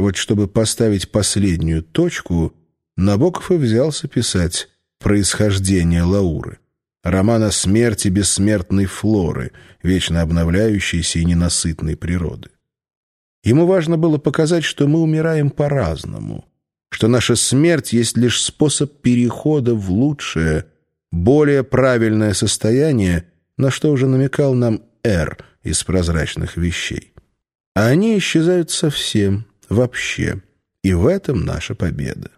Вот чтобы поставить последнюю точку, Набоков и взялся писать «Происхождение Лауры». Роман о смерти бессмертной флоры, вечно обновляющейся и ненасытной природы. Ему важно было показать, что мы умираем по-разному, что наша смерть есть лишь способ перехода в лучшее, более правильное состояние, на что уже намекал нам Р из прозрачных вещей. А они исчезают совсем, вообще, и в этом наша победа.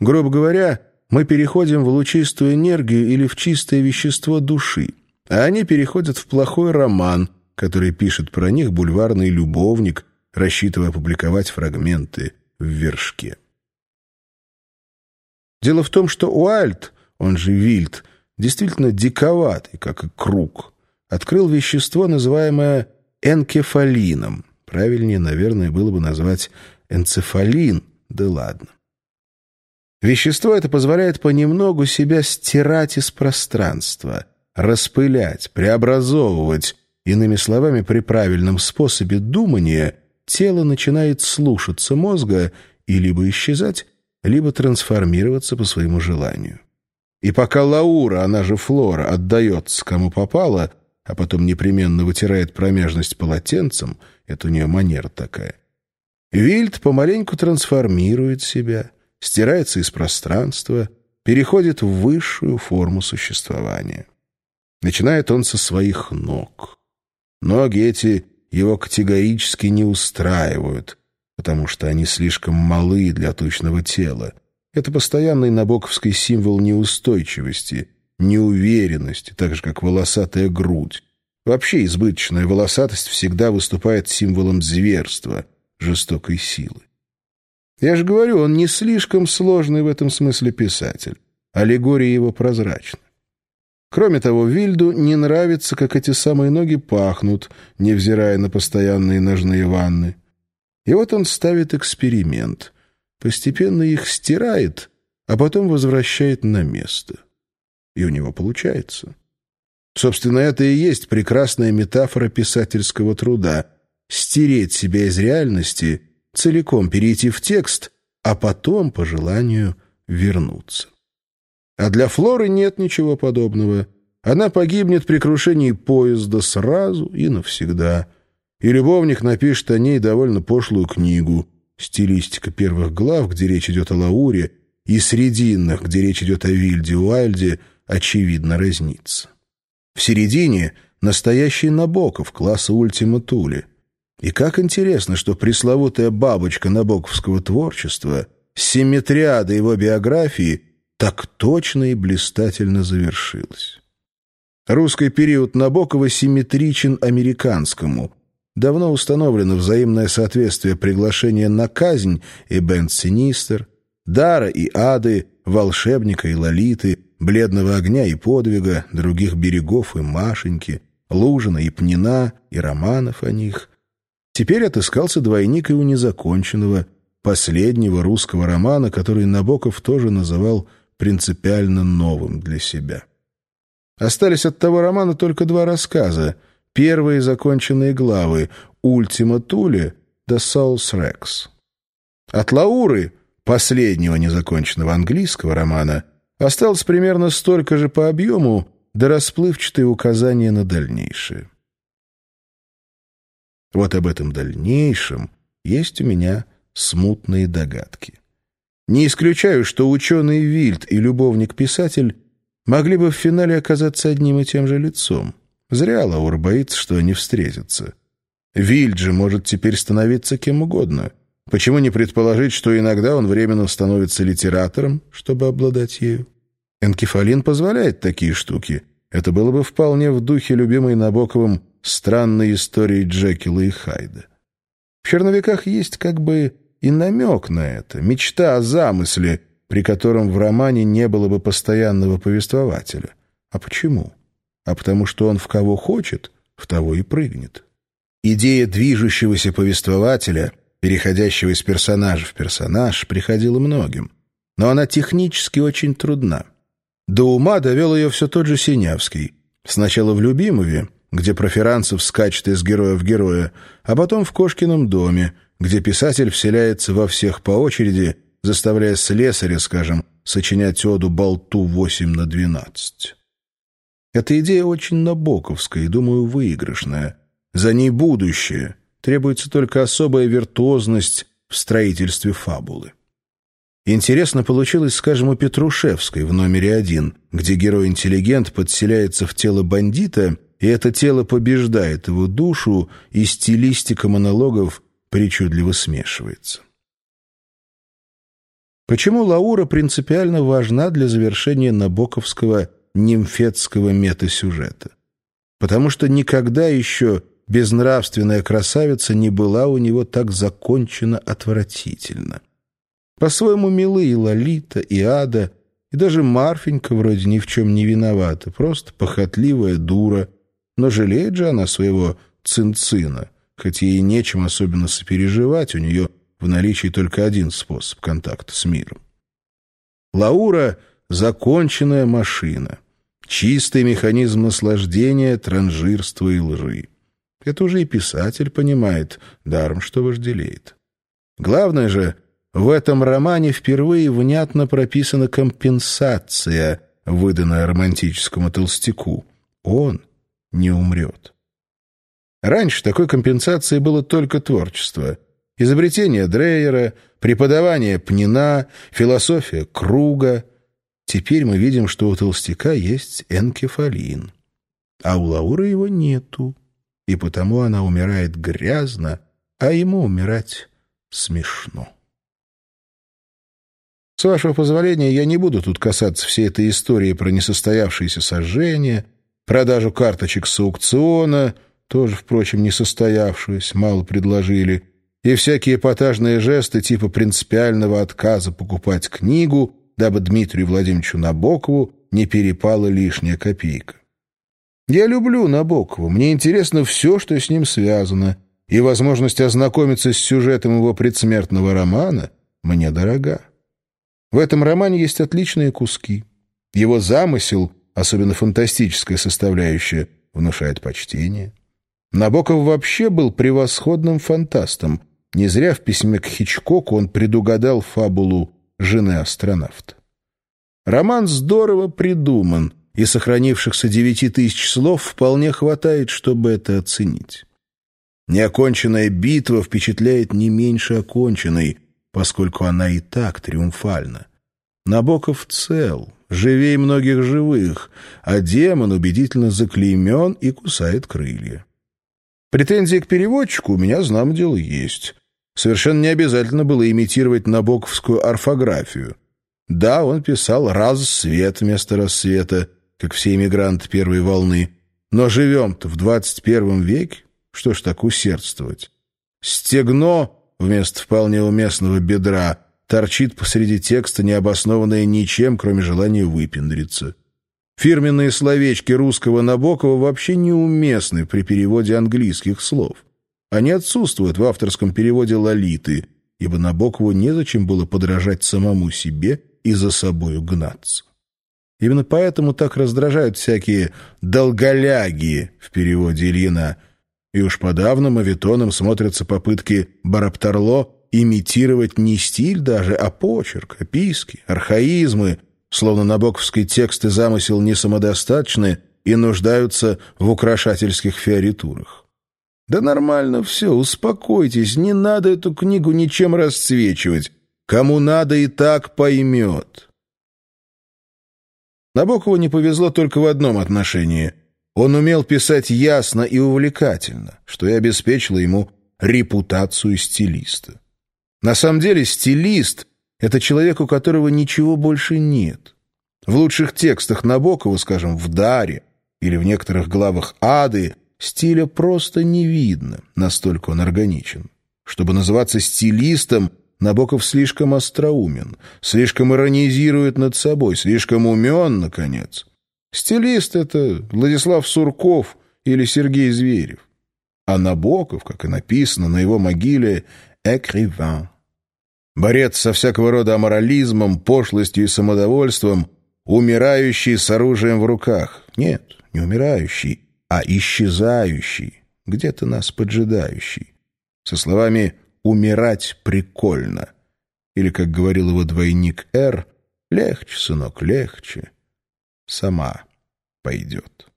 Грубо говоря, мы переходим в лучистую энергию или в чистое вещество души, а они переходят в плохой роман, который пишет про них бульварный любовник, рассчитывая опубликовать фрагменты в вершке. Дело в том, что Уальд, он же Вильд, действительно диковатый, как и круг, открыл вещество, называемое энкефалином. Правильнее, наверное, было бы назвать энцефалин, да ладно. Вещество это позволяет понемногу себя стирать из пространства, распылять, преобразовывать. Иными словами, при правильном способе думания тело начинает слушаться мозга и либо исчезать, либо трансформироваться по своему желанию. И пока Лаура, она же Флора, отдается кому попало, а потом непременно вытирает промежность полотенцем, это у нее манера такая, Вильд помаленьку трансформирует себя, стирается из пространства, переходит в высшую форму существования. Начинает он со своих ног. Ноги эти его категорически не устраивают, потому что они слишком малы для тучного тела. Это постоянный набоковский символ неустойчивости, неуверенности, так же, как волосатая грудь. Вообще избыточная волосатость всегда выступает символом зверства, жестокой силы. Я же говорю, он не слишком сложный в этом смысле писатель. Аллегория его прозрачна. Кроме того, Вильду не нравится, как эти самые ноги пахнут, невзирая на постоянные ножные ванны. И вот он ставит эксперимент. Постепенно их стирает, а потом возвращает на место. И у него получается. Собственно, это и есть прекрасная метафора писательского труда — стереть себя из реальности, целиком перейти в текст, а потом, по желанию, вернуться. А для Флоры нет ничего подобного. Она погибнет при крушении поезда сразу и навсегда — и любовник напишет о ней довольно пошлую книгу. Стилистика первых глав, где речь идет о Лауре, и срединных, где речь идет о Вильде Уайльде, очевидно разнится. В середине настоящий Набоков класса Ультима Тули. И как интересно, что пресловутая бабочка набоковского творчества, симметриада его биографии, так точно и блистательно завершилась. Русский период Набокова симметричен американскому, давно установлено взаимное соответствие приглашения на казнь и Бент Синистер, Дара и Ады, Волшебника и Лолиты, Бледного огня и подвига, других берегов и Машеньки, Лужина и Пнина, и романов о них. Теперь отыскался двойник и у незаконченного, последнего русского романа, который Набоков тоже называл принципиально новым для себя. Остались от того романа только два рассказа — Первые законченные главы «Ультима Туле» да «Саус Рекс». От Лауры, последнего незаконченного английского романа, осталось примерно столько же по объему да расплывчатые указания на дальнейшее. Вот об этом дальнейшем есть у меня смутные догадки. Не исключаю, что ученый Вильд и любовник-писатель могли бы в финале оказаться одним и тем же лицом. Зря Лаур боится, что они встретятся. Вильджи может теперь становиться кем угодно. Почему не предположить, что иногда он временно становится литератором, чтобы обладать ею? Энкефалин позволяет такие штуки. Это было бы вполне в духе любимой Набоковым странной истории Джекила и Хайда. В «Черновиках» есть как бы и намек на это, мечта о замысле, при котором в романе не было бы постоянного повествователя. А почему? а потому что он в кого хочет, в того и прыгнет. Идея движущегося повествователя, переходящего из персонажа в персонаж, приходила многим. Но она технически очень трудна. До ума довел ее все тот же Синявский. Сначала в «Любимове», где Проферанцев скачет из героя в героя, а потом в «Кошкином доме», где писатель вселяется во всех по очереди, заставляя слесаря, скажем, сочинять оду болту 8 на 12. Эта идея очень набоковская и, думаю, выигрышная. За ней будущее. Требуется только особая виртуозность в строительстве фабулы. Интересно получилось, скажем, у Петрушевской в номере один, где герой-интеллигент подселяется в тело бандита, и это тело побеждает его душу, и стилистика монологов причудливо смешивается. Почему Лаура принципиально важна для завершения набоковского нимфетского метасюжета? Потому что никогда еще безнравственная красавица не была у него так закончена отвратительно. По-своему милы Лолита, и Ада, и даже Марфенька вроде ни в чем не виновата, просто похотливая дура, но жалеет же она своего цинцина, хоть ей нечем особенно сопереживать, у нее в наличии только один способ контакта с миром. Лаура — законченная машина, чистый механизм наслаждения, транжирства и лжи. Это уже и писатель понимает, даром что вожделеет. Главное же, в этом романе впервые внятно прописана компенсация, выданная романтическому толстяку. Он не умрет. Раньше такой компенсацией было только творчество. Изобретение Дрейера, преподавание Пнина, философия Круга. Теперь мы видим, что у толстяка есть энкефалин. А у Лауры его нету и потому она умирает грязно, а ему умирать смешно. С вашего позволения, я не буду тут касаться всей этой истории про несостоявшееся сожжение, продажу карточек с аукциона, тоже, впрочем, несостоявшуюся, мало предложили, и всякие эпатажные жесты типа принципиального отказа покупать книгу, дабы Дмитрию Владимировичу Набокову не перепала лишняя копейка. Я люблю Набокова, мне интересно все, что с ним связано, и возможность ознакомиться с сюжетом его предсмертного романа мне дорога. В этом романе есть отличные куски. Его замысел, особенно фантастическая составляющая, внушает почтение. Набоков вообще был превосходным фантастом. Не зря в письме к Хичкоку он предугадал фабулу жены астронавта. Роман здорово придуман, и сохранившихся девяти тысяч слов вполне хватает, чтобы это оценить. Неоконченная битва впечатляет не меньше оконченной, поскольку она и так триумфальна. Набоков цел, живей многих живых, а демон убедительно заклеймен и кусает крылья. Претензии к переводчику у меня, знамо дело, есть. Совершенно не обязательно было имитировать набоковскую орфографию. Да, он писал «рассвет» вместо «рассвета», как все эмигранты первой волны. Но живем-то в двадцать первом веке, что ж так усердствовать? Стегно вместо вполне уместного бедра торчит посреди текста, необоснованное ничем, кроме желания выпендриться. Фирменные словечки русского Набокова вообще неуместны при переводе английских слов. Они отсутствуют в авторском переводе «Лолиты», ибо Набокову незачем было подражать самому себе и за собою гнаться. Именно поэтому так раздражают всякие «долголяги» в переводе Ильина. И уж подавно мавитоном смотрятся попытки Бараптарло имитировать не стиль даже, а почерк, описки, архаизмы, словно набоковский текст и замысел не самодостаточны и нуждаются в украшательских фиоритурах. Да нормально все, успокойтесь, не надо эту книгу ничем расцвечивать. Кому надо и так поймет. Набокову не повезло только в одном отношении. Он умел писать ясно и увлекательно, что и обеспечило ему репутацию стилиста. На самом деле стилист — это человек, у которого ничего больше нет. В лучших текстах Набокова, скажем, в «Даре» или в некоторых главах «Ады» стиля просто не видно, настолько он органичен. Чтобы называться стилистом — Набоков слишком остроумен, слишком иронизирует над собой, слишком умен, наконец. Стилист — это Владислав Сурков или Сергей Зверев. А Набоков, как и написано на его могиле, «экриван». Борец со всякого рода аморализмом, пошлостью и самодовольством, умирающий с оружием в руках. Нет, не умирающий, а исчезающий, где-то нас поджидающий. Со словами умирать прикольно. Или, как говорил его двойник Р, легче, сынок, легче. Сама пойдет.